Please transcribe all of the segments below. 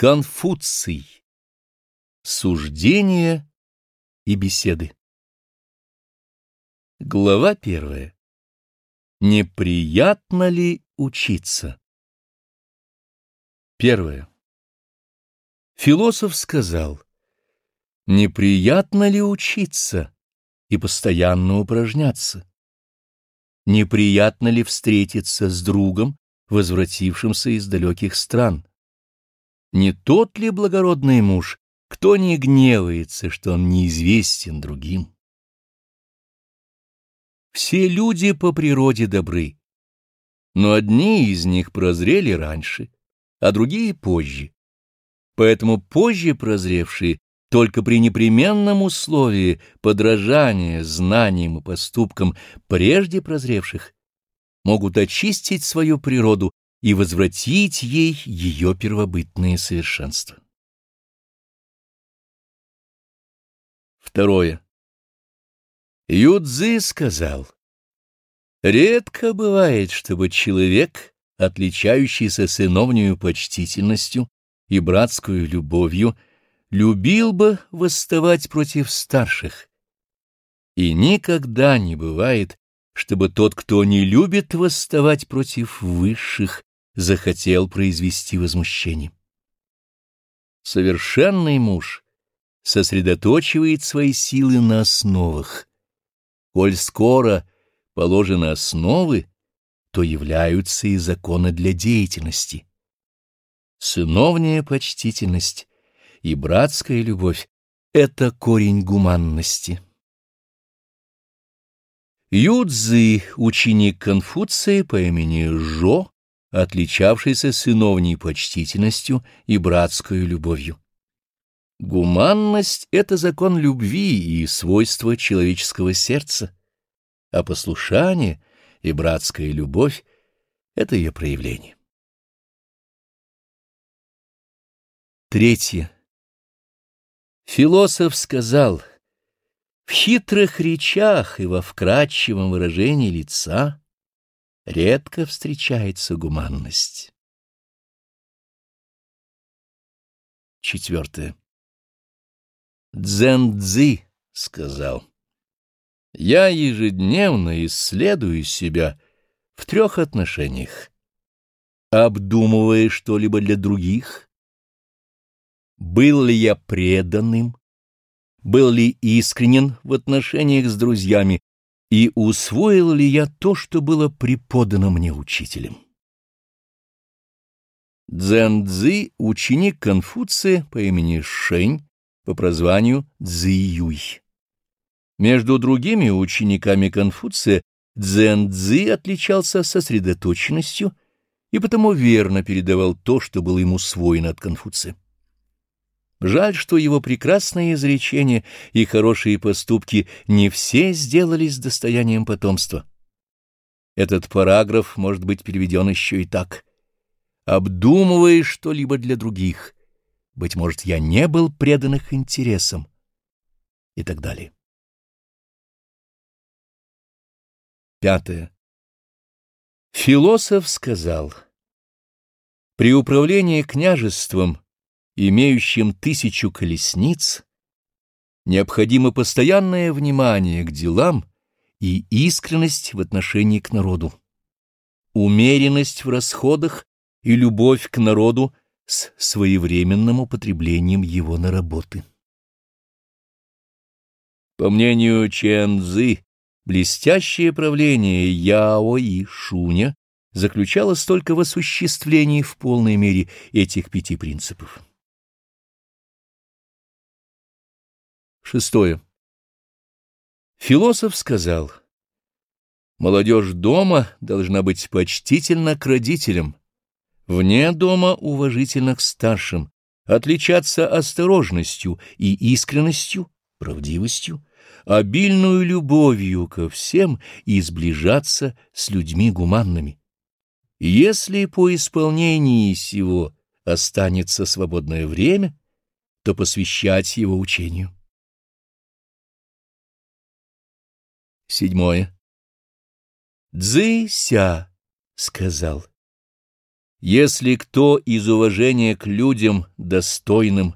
Конфуций. Суждения и беседы. Глава первая. Неприятно ли учиться? Первое. Философ сказал, неприятно ли учиться и постоянно упражняться? Неприятно ли встретиться с другом, возвратившимся из далеких стран? Не тот ли благородный муж, кто не гневается, что он неизвестен другим? Все люди по природе добры, но одни из них прозрели раньше, а другие позже. Поэтому позже прозревшие только при непременном условии подражания знаниям и поступкам прежде прозревших могут очистить свою природу и возвратить ей ее первобытное совершенство. Второе. Юдзы сказал, «Редко бывает, чтобы человек, отличающийся сыновнею почтительностью и братскую любовью, любил бы восставать против старших. И никогда не бывает, чтобы тот, кто не любит восставать против высших, захотел произвести возмущение. Совершенный муж сосредоточивает свои силы на основах. Коль скоро положены основы, то являются и законы для деятельности. Сыновняя почтительность и братская любовь — это корень гуманности. Юдзы, ученик Конфуция по имени Жо, отличавшийся сыновней почтительностью и братской любовью. Гуманность — это закон любви и свойство человеческого сердца, а послушание и братская любовь — это ее проявление. Третье. Философ сказал, в хитрых речах и во вкрадчивом выражении лица редко встречается гуманность. Четвертое. Дзен-дзы сказал, «Я ежедневно исследую себя в трех отношениях, обдумывая что-либо для других, был ли я преданным, был ли искренен в отношениях с друзьями и усвоил ли я то, что было преподано мне учителем. Цзэн-Цзы — ученик Конфуция по имени Шэнь, по прозванию Цзы-Юй. Между другими учениками Конфуция Цзэн-Цзы отличался сосредоточенностью и потому верно передавал то, что было ему свойно от Конфуция. Жаль, что его прекрасные изречения и хорошие поступки не все сделались достоянием потомства. Этот параграф может быть переведен еще и так. «Обдумывая что-либо для других, быть может, я не был предан их интересам» и так далее. Пятое. Философ сказал, «При управлении княжеством имеющим тысячу колесниц, необходимо постоянное внимание к делам и искренность в отношении к народу, умеренность в расходах и любовь к народу с своевременным употреблением его на работы. По мнению Чен Цзы, блестящее правление Яо и Шуня заключалось только в осуществлении в полной мере этих пяти принципов. Шестое. Философ сказал, молодежь дома должна быть почтительна к родителям, вне дома уважительно к старшим, отличаться осторожностью и искренностью, правдивостью, обильную любовью ко всем и сближаться с людьми гуманными. Если по исполнении сего останется свободное время, то посвящать его учению. Седьмое. Цзы-ся сказал. Если кто из уважения к людям достойным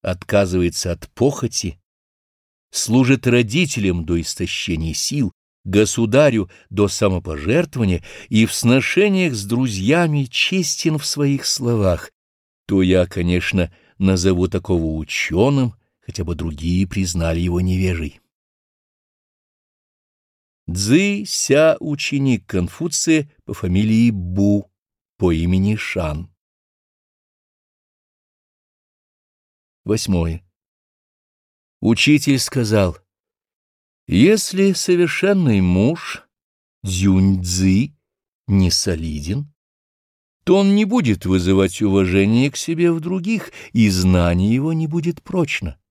отказывается от похоти, служит родителям до истощения сил, государю до самопожертвования и в сношениях с друзьями честен в своих словах, то я, конечно, назову такого ученым, хотя бы другие признали его невежей. Цзы Ся — ученик Конфуция по фамилии Бу, по имени Шан. Восьмое. Учитель сказал, если совершенный муж, Дзюнь-Цзы, не солиден, то он не будет вызывать уважение к себе в других, и знание его не будет прочно.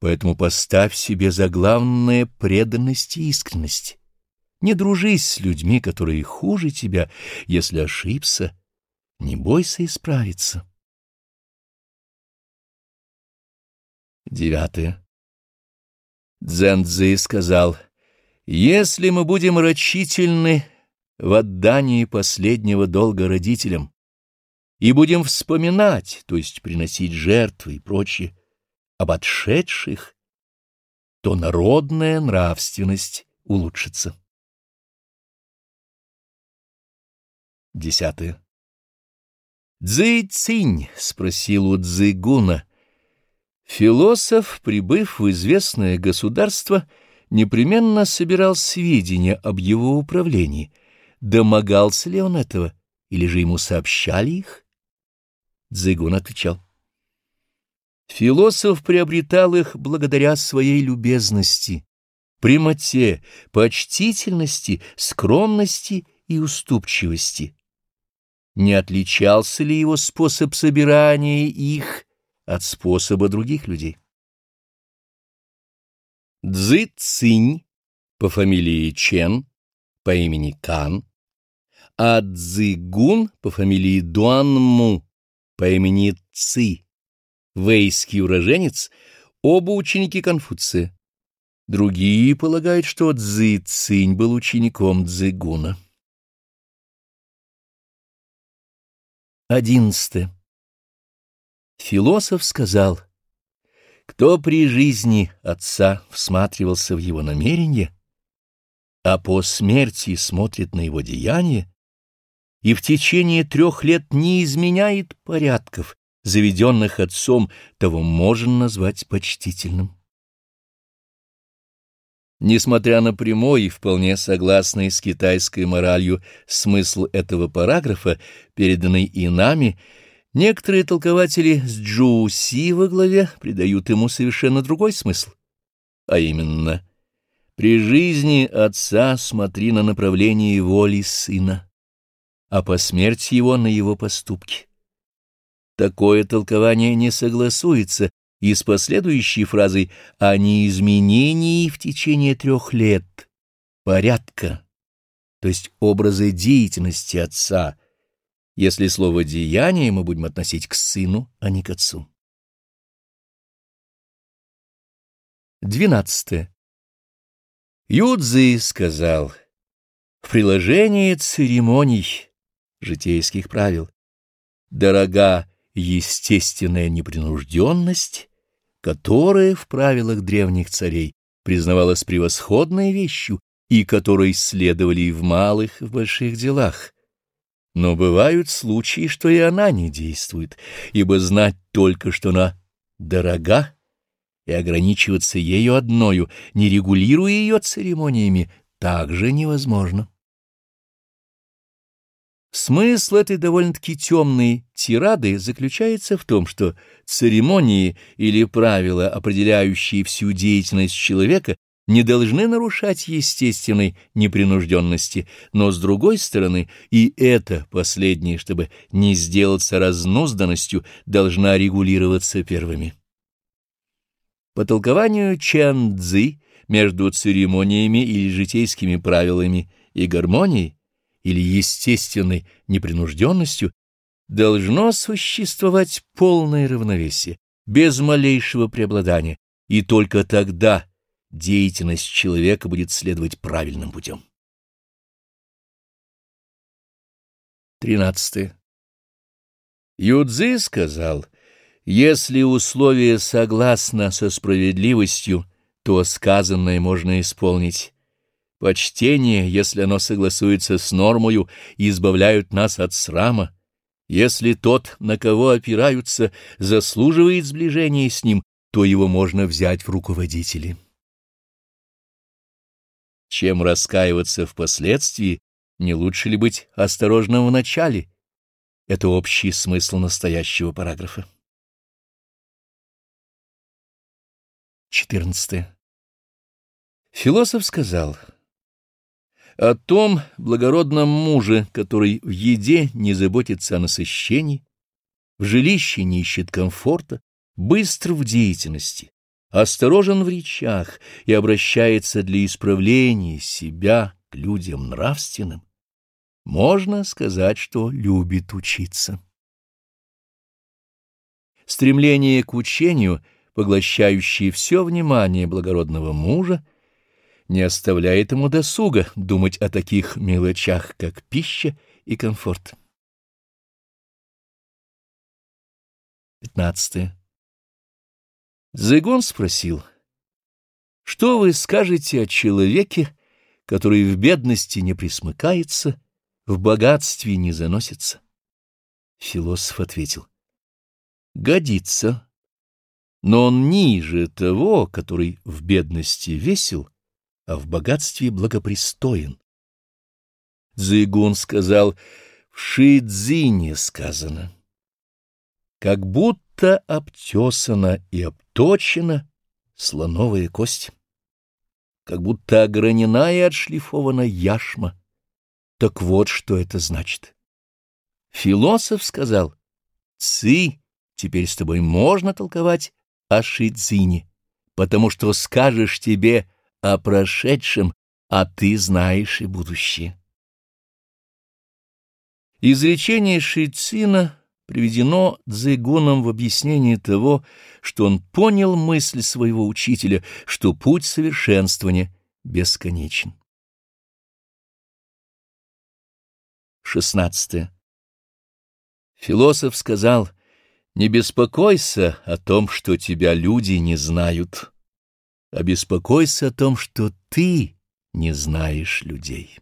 Поэтому поставь себе за главное преданность и искренность. Не дружись с людьми, которые хуже тебя. Если ошибся, не бойся исправиться. Девятое. Дзэнцзы сказал, «Если мы будем рачительны в отдании последнего долга родителям и будем вспоминать, то есть приносить жертвы и прочее, об отшедших, то народная нравственность улучшится». Десятое. «Цзы Цинь?» — спросил у Цзыгуна — Философ, прибыв в известное государство, непременно собирал сведения об его управлении. Домогался ли он этого, или же ему сообщали их? Дзыгун отвечал. Философ приобретал их благодаря своей любезности, прямоте, почтительности, скромности и уступчивости. Не отличался ли его способ собирания их от способа других людей. Цзы Цинь по фамилии Чен, по имени Кан, а Цзы Гун по фамилии Дуанму, по имени Ци, вейский уроженец, оба ученики Конфуция. Другие полагают, что Цзы Цинь был учеником Цзыгуна. Одиннадцатое. Философ сказал, кто при жизни отца всматривался в его намерение, а по смерти смотрит на его деяния, и в течение трех лет не изменяет порядков, заведенных отцом, того можно назвать почтительным. Несмотря на прямой и вполне согласный с китайской моралью смысл этого параграфа, переданный и нами, Некоторые толкователи с Джуси во главе придают ему совершенно другой смысл, а именно «При жизни отца смотри на направление воли сына, а по смерти его на его поступки». Такое толкование не согласуется и с последующей фразой о неизменении в течение трех лет порядка, то есть образы деятельности отца — если слово «деяние» мы будем относить к сыну, а не к отцу. Двенадцатое. Юдзи сказал, в приложении церемоний, житейских правил, дорога естественная непринужденность, которая в правилах древних царей признавалась превосходной вещью и которой следовали и в малых, и в больших делах, но бывают случаи, что и она не действует, ибо знать только, что она дорога, и ограничиваться ею одною, не регулируя ее церемониями, также невозможно. Смысл этой довольно-таки темной тирады заключается в том, что церемонии или правила, определяющие всю деятельность человека, не должны нарушать естественной непринужденности, но, с другой стороны, и это последнее, чтобы не сделаться разнузданностью, должна регулироваться первыми. По толкованию Чан между церемониями или житейскими правилами и гармонией, или естественной непринужденностью, должно существовать полное равновесие, без малейшего преобладания, и только тогда деятельность человека будет следовать правильным путем. 13. Юдзи сказал, если условие согласно со справедливостью, то сказанное можно исполнить. Почтение, если оно согласуется с нормою, избавляют нас от срама. Если тот, на кого опираются, заслуживает сближения с ним, то его можно взять в руководители. Чем раскаиваться впоследствии, не лучше ли быть осторожным в начале? Это общий смысл настоящего параграфа. 14. Философ сказал, о том благородном муже, который в еде не заботится о насыщении, в жилище не ищет комфорта, быстр в деятельности, осторожен в речах и обращается для исправления себя к людям нравственным, можно сказать, что любит учиться. Стремление к учению, поглощающее все внимание благородного мужа, не оставляет ему досуга думать о таких мелочах, как пища и комфорт. 15. Зыгон спросил, «Что вы скажете о человеке, который в бедности не присмыкается, в богатстве не заносится?» Философ ответил, «Годится, но он ниже того, который в бедности весел, а в богатстве благопристоен». Зыгун сказал, «В Шидзине сказано» как будто обтесана и обточена слоновая кость, как будто огранена и отшлифована яшма. Так вот, что это значит. Философ сказал, «Ци, теперь с тобой можно толковать о Шидзине, потому что скажешь тебе о прошедшем, а ты знаешь и будущее». Изречение Шицина приведено Дзигуном в объяснении того, что он понял мысль своего учителя, что путь совершенствования бесконечен. 16. Философ сказал, «Не беспокойся о том, что тебя люди не знают, а беспокойся о том, что ты не знаешь людей».